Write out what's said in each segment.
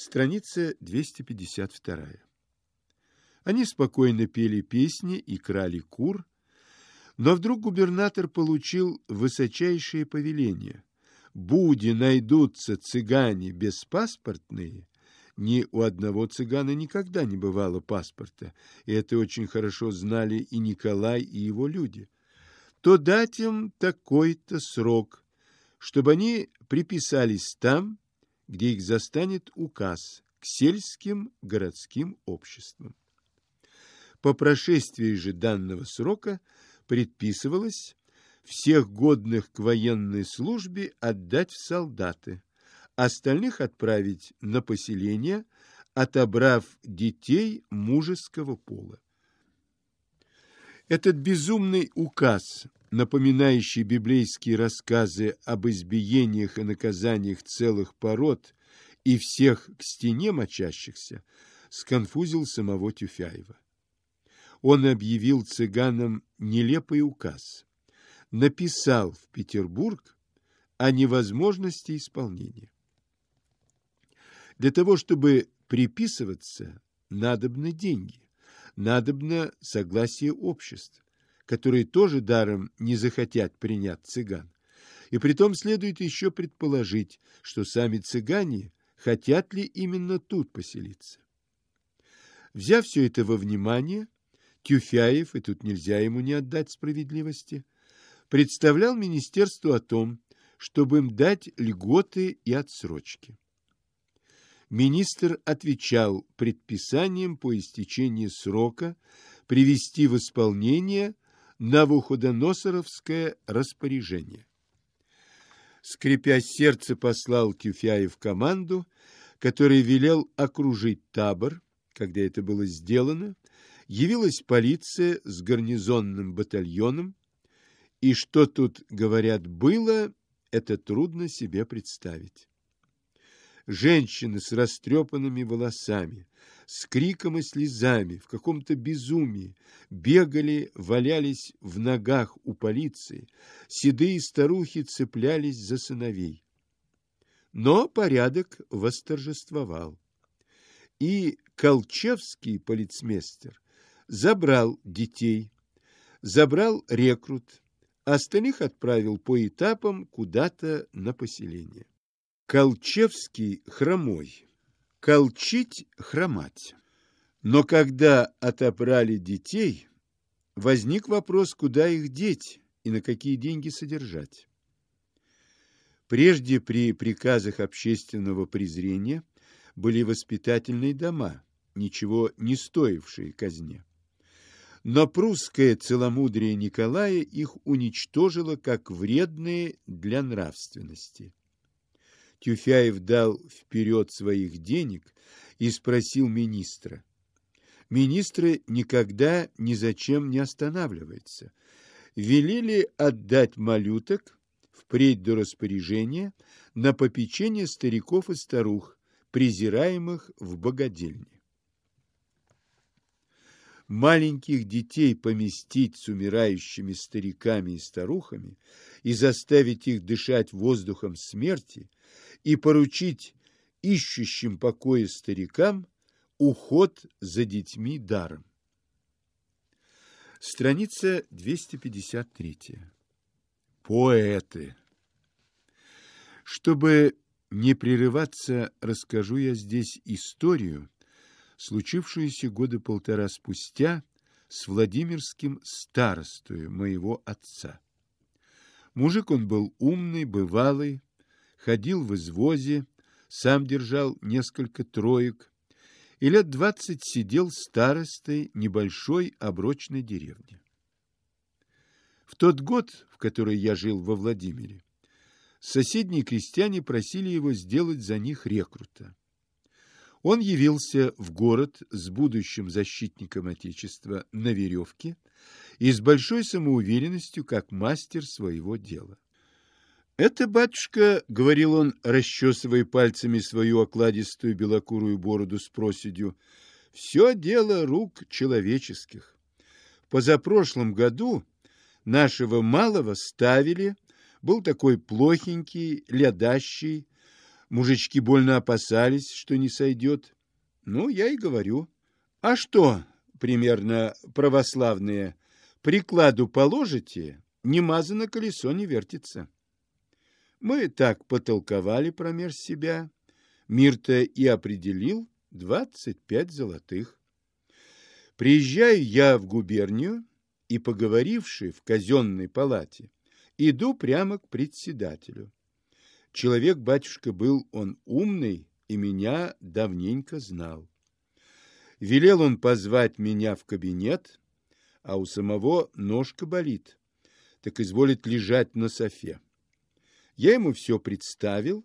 Страница 252. Они спокойно пели песни и крали кур, но вдруг губернатор получил высочайшее повеление. Буди найдутся цыгане беспаспортные, ни у одного цыгана никогда не бывало паспорта, и это очень хорошо знали и Николай, и его люди, то дать им такой-то срок, чтобы они приписались там, где их застанет указ к сельским городским обществам. По прошествии же данного срока предписывалось всех годных к военной службе отдать в солдаты, остальных отправить на поселение, отобрав детей мужеского пола. Этот безумный указ, напоминающий библейские рассказы об избиениях и наказаниях целых пород и всех к стене мочащихся, сконфузил самого Тюфяева. Он объявил цыганам нелепый указ, написал в Петербург о невозможности исполнения. Для того, чтобы приписываться, надобны деньги надобно согласие обществ, которые тоже даром не захотят принять цыган. И притом следует еще предположить, что сами цыгане хотят ли именно тут поселиться. Взяв все это во внимание, Тюфяев, и тут нельзя ему не отдать справедливости, представлял министерству о том, чтобы им дать льготы и отсрочки министр отвечал предписанием по истечении срока привести в исполнение Навуходоносоровское распоряжение. Скрипя сердце, послал Тюфяев команду, который велел окружить табор. Когда это было сделано, явилась полиция с гарнизонным батальоном, и что тут, говорят, было, это трудно себе представить женщины с растрепанными волосами, с криком и слезами, в каком-то безумии, бегали, валялись в ногах у полиции, седые старухи цеплялись за сыновей. Но порядок восторжествовал. И Колчевский полицмейстер забрал детей, забрал рекрут, остальных отправил по этапам куда-то на поселение. Колчевский хромой. Колчить – хромать. Но когда отобрали детей, возник вопрос, куда их деть и на какие деньги содержать. Прежде при приказах общественного презрения были воспитательные дома, ничего не стоившие казне. Но прусское целомудрие Николая их уничтожило как вредные для нравственности. Тюфяев дал вперед своих денег и спросил министра. Министры никогда ни зачем не останавливаются. Велели отдать малюток впредь до распоряжения на попечение стариков и старух, презираемых в богадельне. Маленьких детей поместить с умирающими стариками и старухами и заставить их дышать воздухом смерти и поручить ищущим покоя старикам уход за детьми даром. Страница 253. Поэты. Чтобы не прерываться, расскажу я здесь историю, случившуюся года полтора спустя с Владимирским старостою моего отца. Мужик он был умный, бывалый, ходил в извозе, сам держал несколько троек и лет двадцать сидел старостой небольшой оброчной деревни. В тот год, в который я жил во Владимире, соседние крестьяне просили его сделать за них рекрута. Он явился в город с будущим защитником Отечества на веревке и с большой самоуверенностью как мастер своего дела. «Это, батюшка, — говорил он, расчесывая пальцами свою окладистую белокурую бороду с проседью, — все дело рук человеческих. Позапрошлом году нашего малого ставили, был такой плохенький, лядащий, Мужички больно опасались, что не сойдет. Ну, я и говорю. А что, примерно православные, прикладу положите, не мазано колесо не вертится. Мы так потолковали промеж себя. Мир-то и определил двадцать пять золотых. Приезжаю я в губернию и, поговоривший в казенной палате, иду прямо к председателю. Человек, батюшка, был он умный и меня давненько знал. Велел он позвать меня в кабинет, а у самого ножка болит, так изволит лежать на софе. Я ему все представил,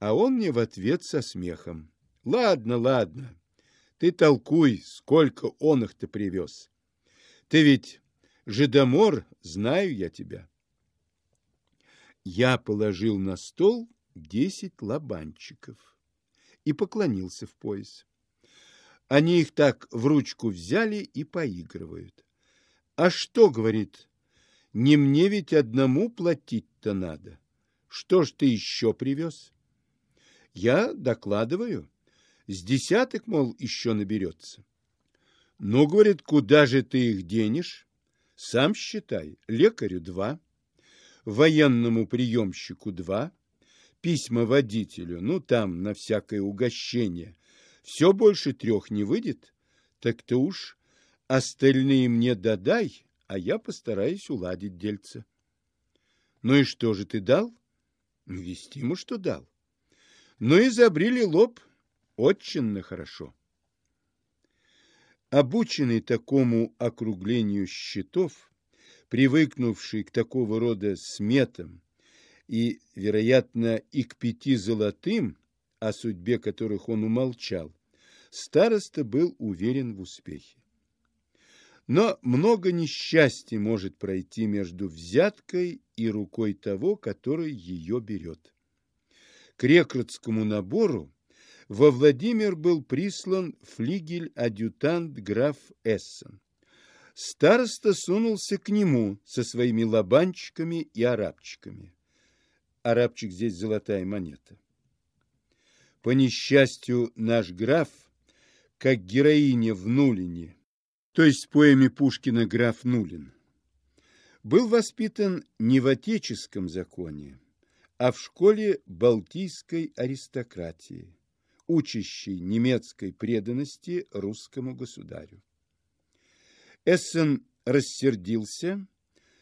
а он мне в ответ со смехом. Ладно, ладно, ты толкуй, сколько он их-то привез. Ты ведь жидомор, знаю я тебя. Я положил на стол десять лобанчиков и поклонился в пояс. Они их так в ручку взяли и поигрывают. А что, говорит, не мне ведь одному платить-то надо. Что ж ты еще привез? Я докладываю. С десяток, мол, еще наберется. Ну, говорит, куда же ты их денешь? Сам считай, лекарю два, военному приемщику два, письма водителю, ну, там, на всякое угощение. Все больше трех не выйдет, так ты уж остальные мне додай, а я постараюсь уладить дельце. Ну и что же ты дал? Вестиму, что дал. Ну и забрили лоб очень хорошо. Обученный такому округлению счетов, привыкнувший к такого рода сметам и, вероятно, и к пяти золотым, о судьбе которых он умолчал, староста был уверен в успехе. Но много несчастья может пройти между взяткой и рукой того, который ее берет. К рекрутскому набору во Владимир был прислан флигель-адъютант граф Эссен. Староста сунулся к нему со своими лобанчиками и арабчиками. Арабчик здесь золотая монета. По несчастью, наш граф, как героиня в Нулине, то есть поэме Пушкина «Граф Нулин», был воспитан не в отеческом законе, а в школе балтийской аристократии, учащей немецкой преданности русскому государю. Эссен рассердился,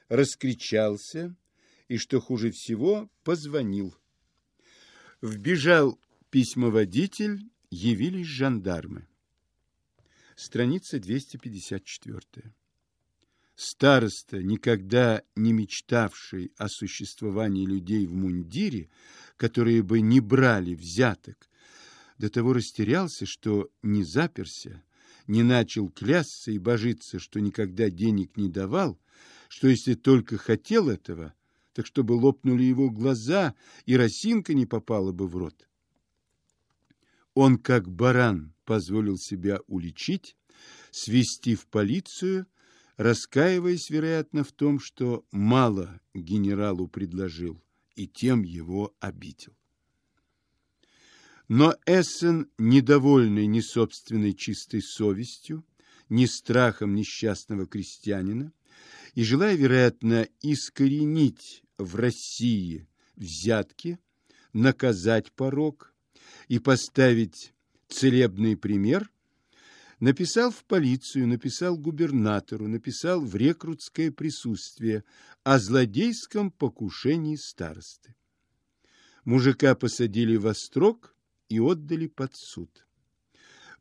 раскричался и, что хуже всего, позвонил. Вбежал письмоводитель, явились жандармы. Страница 254. Староста, никогда не мечтавший о существовании людей в мундире, которые бы не брали взяток, до того растерялся, что не заперся, не начал клясться и божиться, что никогда денег не давал, что если только хотел этого, так чтобы лопнули его глаза, и росинка не попала бы в рот. Он, как баран, позволил себя уличить, свести в полицию, раскаиваясь, вероятно, в том, что мало генералу предложил, и тем его обидел. Но Эссен, недовольный ни собственной чистой совестью, ни страхом несчастного крестьянина, и желая, вероятно, искоренить в России взятки, наказать порог и поставить целебный пример, написал в полицию, написал губернатору, написал в рекрутское присутствие о злодейском покушении старосты. Мужика посадили во строк и отдали под суд.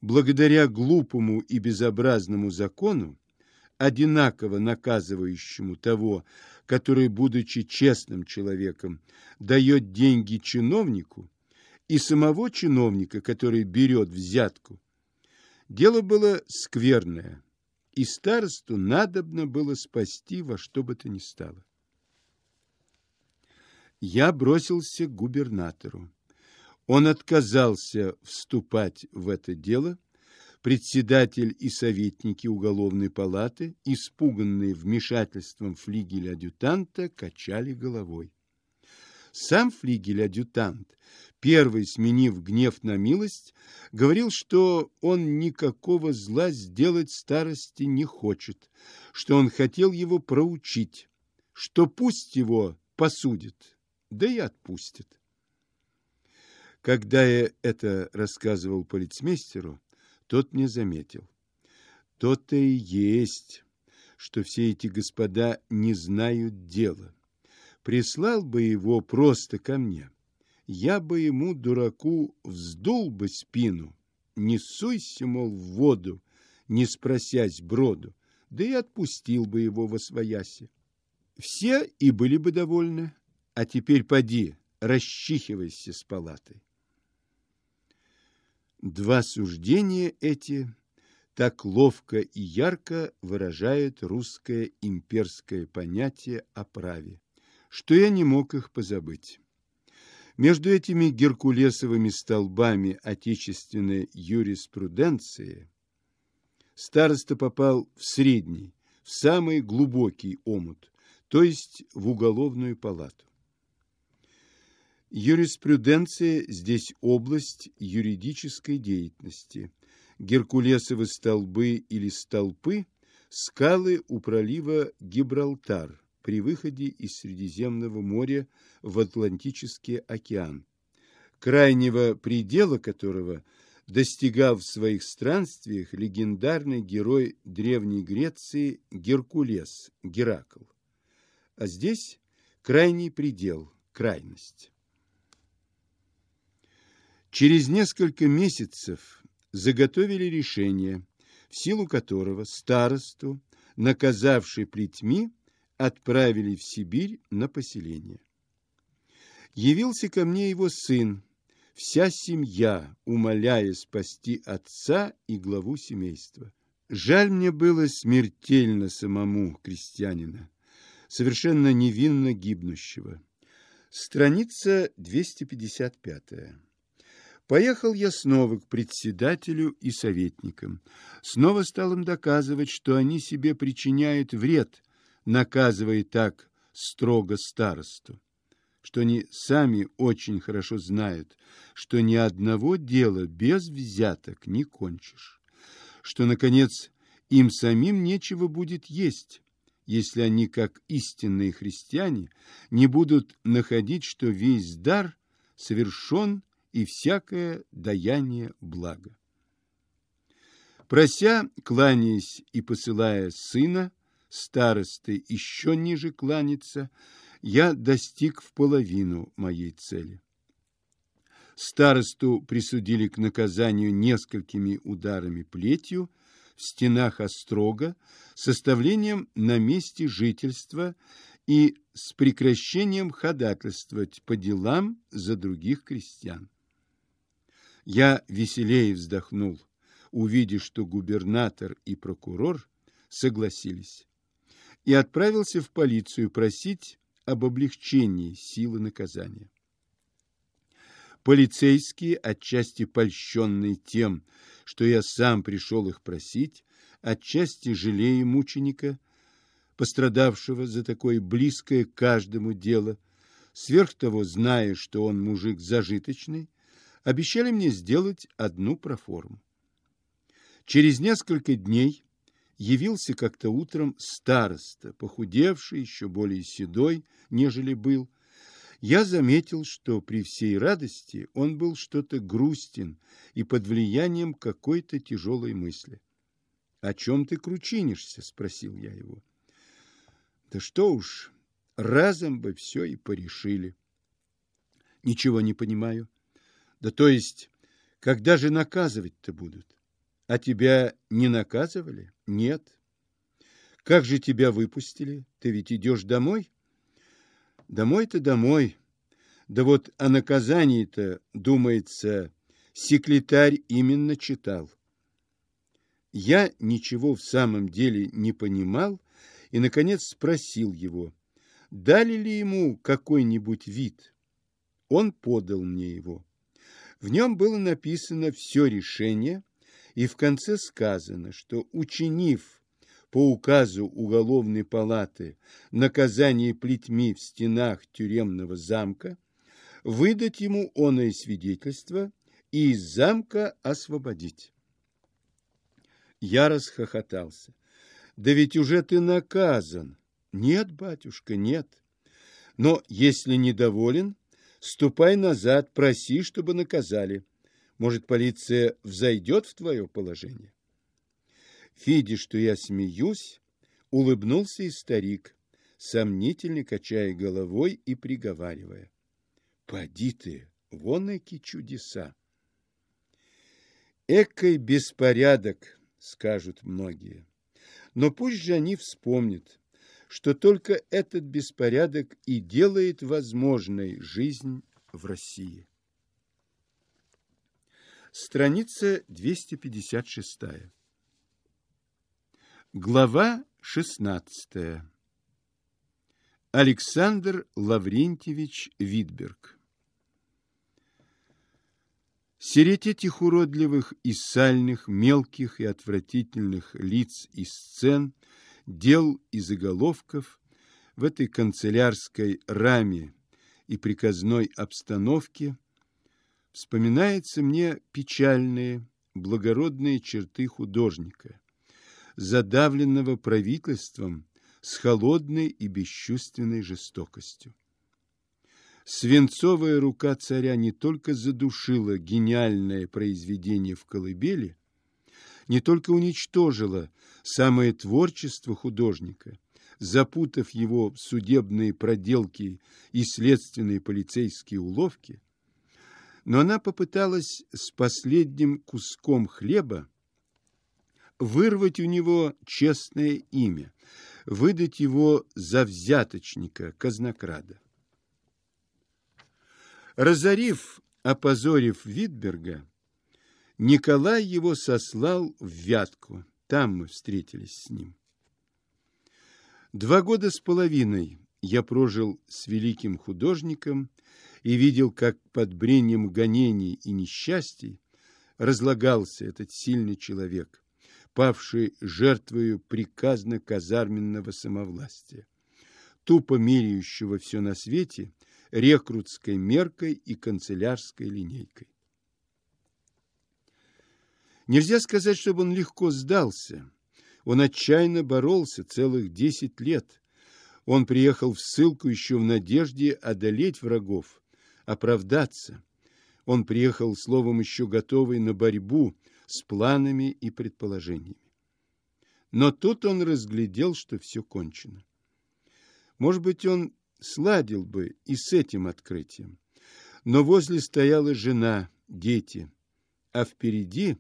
Благодаря глупому и безобразному закону, одинаково наказывающему того, который, будучи честным человеком, дает деньги чиновнику, и самого чиновника, который берет взятку, Дело было скверное, и старосту надобно было спасти во что бы то ни стало. Я бросился к губернатору. Он отказался вступать в это дело. Председатель и советники уголовной палаты, испуганные вмешательством флигеля-адъютанта, качали головой. Сам флигель-адъютант, первый сменив гнев на милость, говорил, что он никакого зла сделать старости не хочет, что он хотел его проучить, что пусть его посудит, да и отпустит. Когда я это рассказывал полицмейстеру, тот мне заметил. То-то и есть, что все эти господа не знают дела. Прислал бы его просто ко мне. Я бы ему, дураку, вздул бы спину. Не суйся, мол, в воду, не спросясь броду, да и отпустил бы его во свояси. Все и были бы довольны, а теперь поди, расчихивайся с палатой. Два суждения эти так ловко и ярко выражают русское имперское понятие о праве, что я не мог их позабыть. Между этими геркулесовыми столбами отечественной юриспруденции староста попал в средний, в самый глубокий омут, то есть в уголовную палату. Юриспруденция здесь область юридической деятельности – Геркулесовы столбы или столпы – скалы у пролива Гибралтар при выходе из Средиземного моря в Атлантический океан, крайнего предела которого достигал в своих странствиях легендарный герой Древней Греции Геркулес, Геракл. А здесь крайний предел, крайность. Через несколько месяцев заготовили решение, в силу которого старосту, наказавший плетьми, отправили в Сибирь на поселение. Явился ко мне его сын, вся семья, умоляя спасти отца и главу семейства. Жаль мне было смертельно самому крестьянина, совершенно невинно гибнущего. Страница 255. Поехал я снова к председателю и советникам. Снова стал им доказывать, что они себе причиняют вред, наказывая так строго старосту, что они сами очень хорошо знают, что ни одного дела без взяток не кончишь, что, наконец, им самим нечего будет есть, если они, как истинные христиане, не будут находить, что весь дар совершен и всякое даяние блага. Прося, кланяясь и посылая сына, старосты еще ниже кланяться, я достиг в половину моей цели. Старосту присудили к наказанию несколькими ударами плетью в стенах острога, составлением на месте жительства и с прекращением ходатайствовать по делам за других крестьян. Я веселее вздохнул, увидев, что губернатор и прокурор согласились, и отправился в полицию просить об облегчении силы наказания. Полицейские, отчасти польщенные тем, что я сам пришел их просить, отчасти жалея мученика, пострадавшего за такое близкое каждому дело, сверх того, зная, что он мужик зажиточный, обещали мне сделать одну проформу. Через несколько дней явился как-то утром староста, похудевший, еще более седой, нежели был. Я заметил, что при всей радости он был что-то грустен и под влиянием какой-то тяжелой мысли. — О чем ты кручинишься? — спросил я его. — Да что уж, разом бы все и порешили. — Ничего не понимаю. Да то есть, когда же наказывать-то будут? А тебя не наказывали? Нет. Как же тебя выпустили? Ты ведь идешь домой? Домой-то домой. Да вот о наказании-то, думается, секретарь именно читал. Я ничего в самом деле не понимал и, наконец, спросил его, дали ли ему какой-нибудь вид. Он подал мне его. В нем было написано все решение, и в конце сказано, что, учинив по указу уголовной палаты наказание плетьми в стенах тюремного замка, выдать ему оное свидетельство и из замка освободить. Я расхохотался. Да ведь уже ты наказан. Нет, батюшка, нет. Но если недоволен, ступай назад, проси, чтобы наказали. Может, полиция взойдет в твое положение? Видя, что я смеюсь, улыбнулся и старик, сомнительно качая головой и приговаривая. Поди ты, вон эки чудеса. Экой беспорядок, скажут многие. Но пусть же они вспомнят, что только этот беспорядок и делает возможной жизнь в России. Страница 256. Глава 16. Александр Лаврентьевич Витберг Сереть этих уродливых и сальных, мелких и отвратительных лиц и сцен, дел и заголовков в этой канцелярской раме и приказной обстановке вспоминается мне печальные, благородные черты художника, задавленного правительством с холодной и бесчувственной жестокостью. Свинцовая рука царя не только задушила гениальное произведение в колыбели, не только уничтожила самое творчество художника, запутав его в судебные проделки и следственные полицейские уловки, но она попыталась с последним куском хлеба вырвать у него честное имя, выдать его за взяточника, казнокрада. Разорив, опозорив Витберга, Николай его сослал в Вятку. Там мы встретились с ним. Два года с половиной я прожил с великим художником и видел, как под брением гонений и несчастий разлагался этот сильный человек, павший жертвою приказно-казарменного самовластия, тупо меряющего все на свете рекрутской меркой и канцелярской линейкой. Нельзя сказать, чтобы он легко сдался. Он отчаянно боролся целых десять лет. Он приехал в ссылку еще в надежде одолеть врагов, оправдаться. Он приехал, словом, еще готовый на борьбу с планами и предположениями. Но тут он разглядел, что все кончено. Может быть, он сладил бы и с этим открытием. Но возле стояла жена, дети, а впереди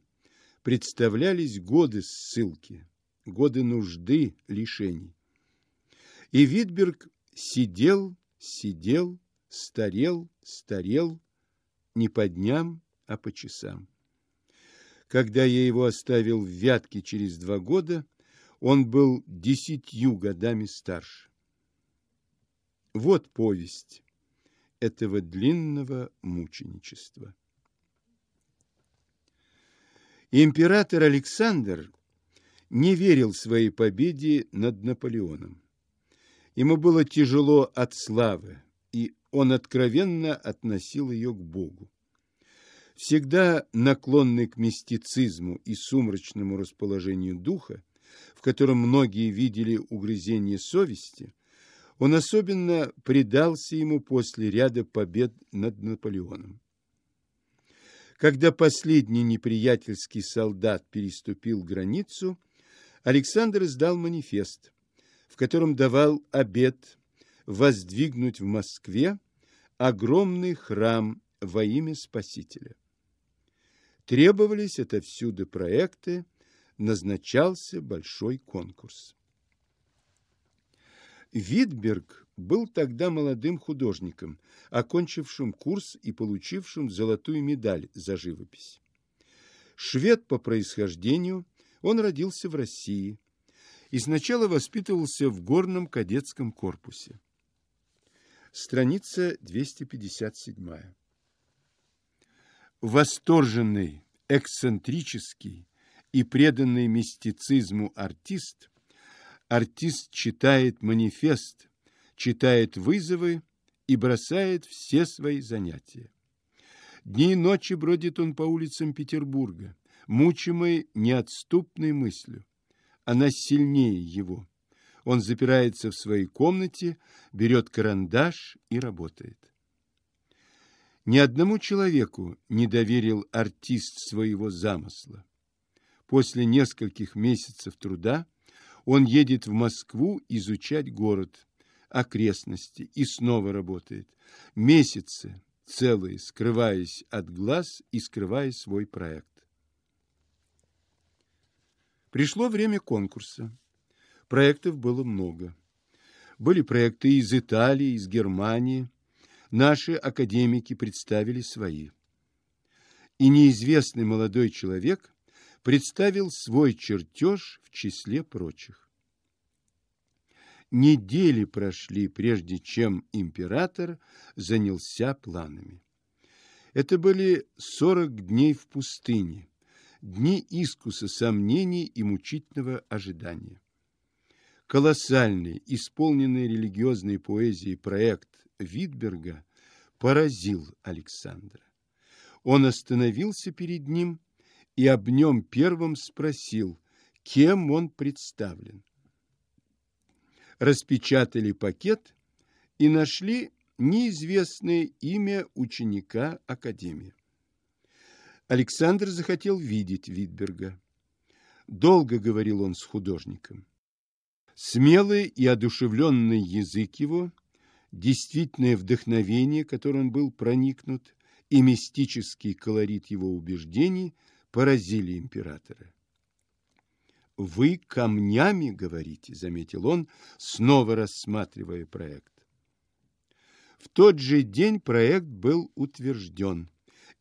представлялись годы ссылки, годы нужды, лишений. И Витберг сидел, сидел, старел, старел, не по дням, а по часам. Когда я его оставил в Вятке через два года, он был десятью годами старше. Вот повесть этого длинного мученичества. Император Александр не верил своей победе над Наполеоном. Ему было тяжело от славы, он откровенно относил ее к Богу. Всегда наклонный к мистицизму и сумрачному расположению духа, в котором многие видели угрызение совести, он особенно предался ему после ряда побед над Наполеоном. Когда последний неприятельский солдат переступил границу, Александр издал манифест, в котором давал обет воздвигнуть в Москве огромный храм во имя Спасителя. Требовались отовсюду проекты, назначался большой конкурс. Витберг был тогда молодым художником, окончившим курс и получившим золотую медаль за живопись. Швед по происхождению, он родился в России и сначала воспитывался в горном кадетском корпусе. Страница 257. Восторженный, эксцентрический и преданный мистицизму артист – артист читает манифест, читает вызовы и бросает все свои занятия. Дни и ночи бродит он по улицам Петербурга, мучимый неотступной мыслью. Она сильнее его. Он запирается в своей комнате, берет карандаш и работает. Ни одному человеку не доверил артист своего замысла. После нескольких месяцев труда он едет в Москву изучать город, окрестности и снова работает. Месяцы целые, скрываясь от глаз и скрывая свой проект. Пришло время конкурса. Проектов было много. Были проекты из Италии, из Германии. Наши академики представили свои. И неизвестный молодой человек представил свой чертеж в числе прочих. Недели прошли, прежде чем император занялся планами. Это были сорок дней в пустыне, дни искуса сомнений и мучительного ожидания колоссальный, исполненный религиозной поэзией проект Витберга поразил Александра. Он остановился перед ним и об нем первым спросил, кем он представлен. Распечатали пакет и нашли неизвестное имя ученика Академии. Александр захотел видеть Витберга. Долго говорил он с художником. Смелый и одушевленный язык его, действительное вдохновение, которым он был проникнут, и мистический колорит его убеждений поразили императора. «Вы камнями говорите», — заметил он, снова рассматривая проект. В тот же день проект был утвержден,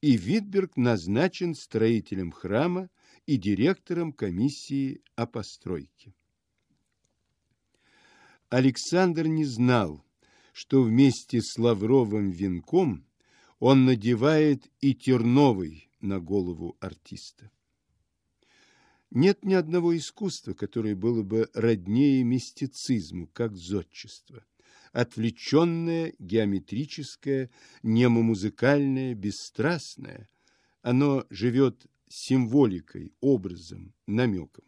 и Витберг назначен строителем храма и директором комиссии о постройке. Александр не знал, что вместе с лавровым венком он надевает и терновый на голову артиста. Нет ни одного искусства, которое было бы роднее мистицизму, как зодчество. Отвлеченное, геометрическое, немомузыкальное, бесстрастное. Оно живет символикой, образом, намеком.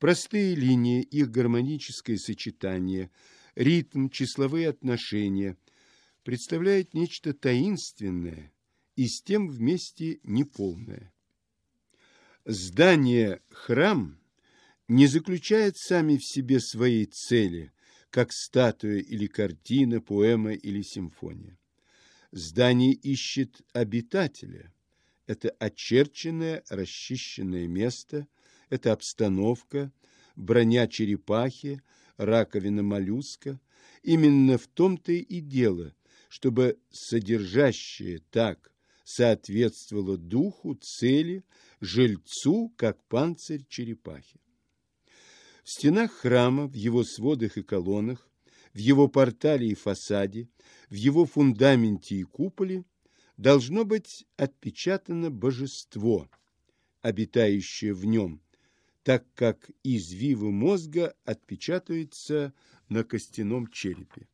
Простые линии, их гармоническое сочетание, ритм, числовые отношения представляют нечто таинственное и с тем вместе неполное. Здание «храм» не заключает сами в себе своей цели, как статуя или картина, поэма или симфония. Здание ищет обитателя. Это очерченное, расчищенное место – это обстановка, броня черепахи, раковина моллюска. Именно в том-то и дело, чтобы содержащее так соответствовало духу, цели, жильцу, как панцирь черепахи. В стенах храма, в его сводах и колоннах, в его портале и фасаде, в его фундаменте и куполе должно быть отпечатано божество, обитающее в нем, так как извивы мозга отпечатаются на костяном черепе.